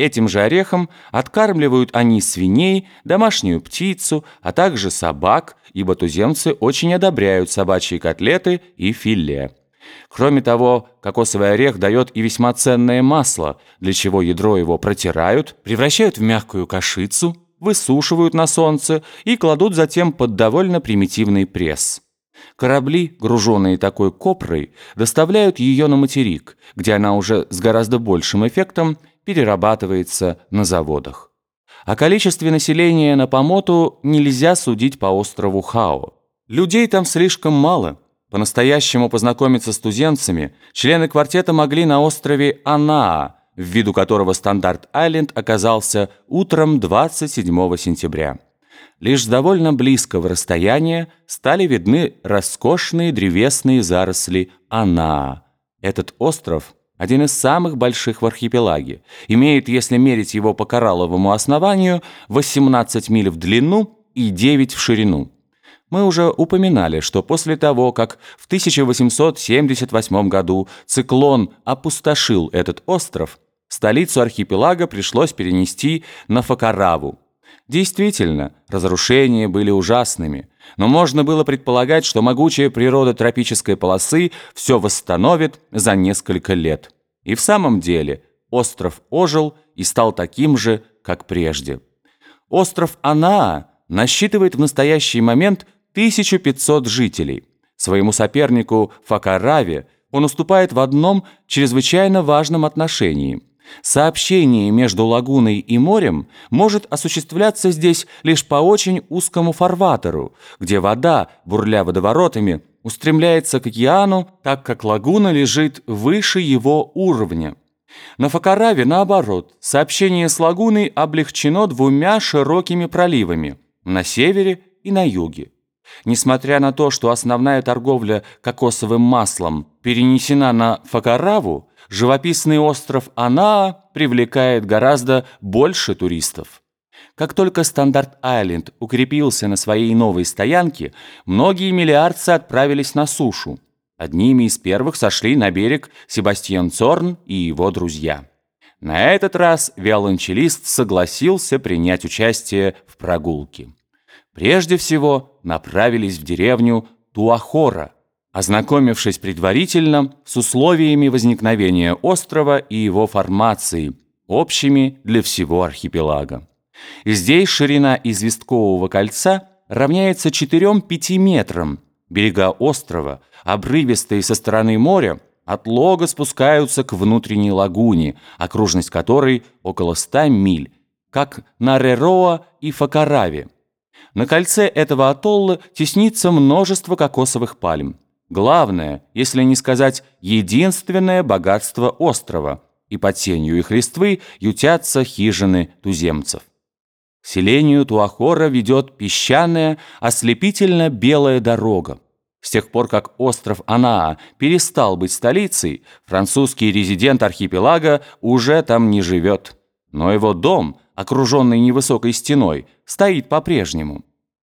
Этим же орехом откармливают они свиней, домашнюю птицу, а также собак, ибо туземцы очень одобряют собачьи котлеты и филе. Кроме того, кокосовый орех дает и весьма ценное масло, для чего ядро его протирают, превращают в мягкую кашицу, высушивают на солнце и кладут затем под довольно примитивный пресс. Корабли, груженные такой копрой, доставляют ее на материк, где она уже с гораздо большим эффектом перерабатывается на заводах. О количестве населения на Помоту нельзя судить по острову Хао. Людей там слишком мало. По-настоящему познакомиться с туземцами члены квартета могли на острове Анаа, в виду которого Стандарт-Айленд оказался утром 27 сентября. Лишь с довольно близкого расстояния стали видны роскошные древесные заросли Анаа. Этот остров – один из самых больших в архипелаге, имеет, если мерить его по коралловому основанию, 18 миль в длину и 9 в ширину. Мы уже упоминали, что после того, как в 1878 году циклон опустошил этот остров, столицу архипелага пришлось перенести на Факараву. Действительно, разрушения были ужасными, но можно было предполагать, что могучая природа тропической полосы все восстановит за несколько лет. И в самом деле остров ожил и стал таким же, как прежде. Остров Анаа насчитывает в настоящий момент 1500 жителей. Своему сопернику Факараве он уступает в одном чрезвычайно важном отношении – Сообщение между лагуной и морем может осуществляться здесь лишь по очень узкому фарватеру, где вода, бурля водоворотами, устремляется к океану, так как лагуна лежит выше его уровня. На Факараве, наоборот, сообщение с лагуной облегчено двумя широкими проливами – на севере и на юге. Несмотря на то, что основная торговля кокосовым маслом перенесена на Факараву, живописный остров Анаа привлекает гораздо больше туристов. Как только Стандарт-Айленд укрепился на своей новой стоянке, многие миллиардцы отправились на сушу. Одними из первых сошли на берег Себастьян Цорн и его друзья. На этот раз виолончелист согласился принять участие в прогулке. Прежде всего направились в деревню Туахора – ознакомившись предварительно с условиями возникновения острова и его формации, общими для всего архипелага. Здесь ширина известкового кольца равняется 4-5 метрам. Берега острова, обрывистые со стороны моря, от лога спускаются к внутренней лагуне, окружность которой около 100 миль, как на Рероа и Факараве. На кольце этого атолла теснится множество кокосовых пальм главное, если не сказать единственное богатство острова, и под сенью их листвы ютятся хижины туземцев. Селению Туахора ведет песчаная, ослепительно-белая дорога. С тех пор, как остров Анаа перестал быть столицей, французский резидент архипелага уже там не живет. Но его дом, окруженный невысокой стеной, стоит по-прежнему.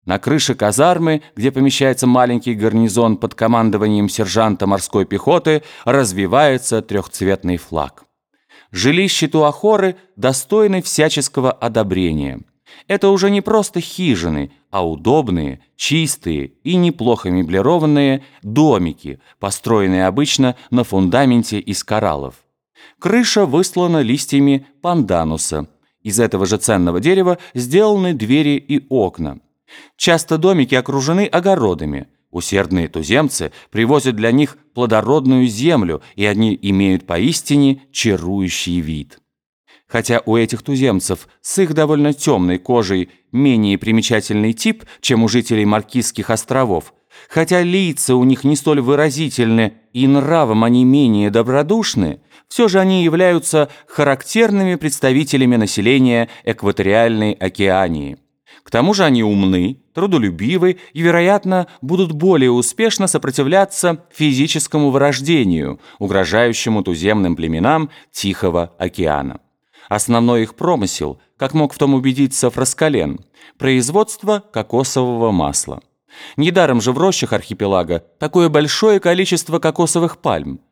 На крыше казармы, где помещается маленький гарнизон под командованием сержанта морской пехоты, развивается трехцветный флаг. Жилище Туахоры достойны всяческого одобрения. Это уже не просто хижины, а удобные, чистые и неплохо меблированные домики, построенные обычно на фундаменте из кораллов. Крыша выслана листьями пандануса. Из этого же ценного дерева сделаны двери и окна. Часто домики окружены огородами. Усердные туземцы привозят для них плодородную землю, и они имеют поистине чарующий вид. Хотя у этих туземцев с их довольно темной кожей менее примечательный тип, чем у жителей Маркизских островов, хотя лица у них не столь выразительны и нравом они менее добродушны, все же они являются характерными представителями населения экваториальной Океании. К тому же они умны, трудолюбивы и, вероятно, будут более успешно сопротивляться физическому вырождению, угрожающему туземным племенам Тихого океана. Основной их промысел, как мог в том убедиться Фраскален, производство кокосового масла. Недаром же в рощах архипелага такое большое количество кокосовых пальм –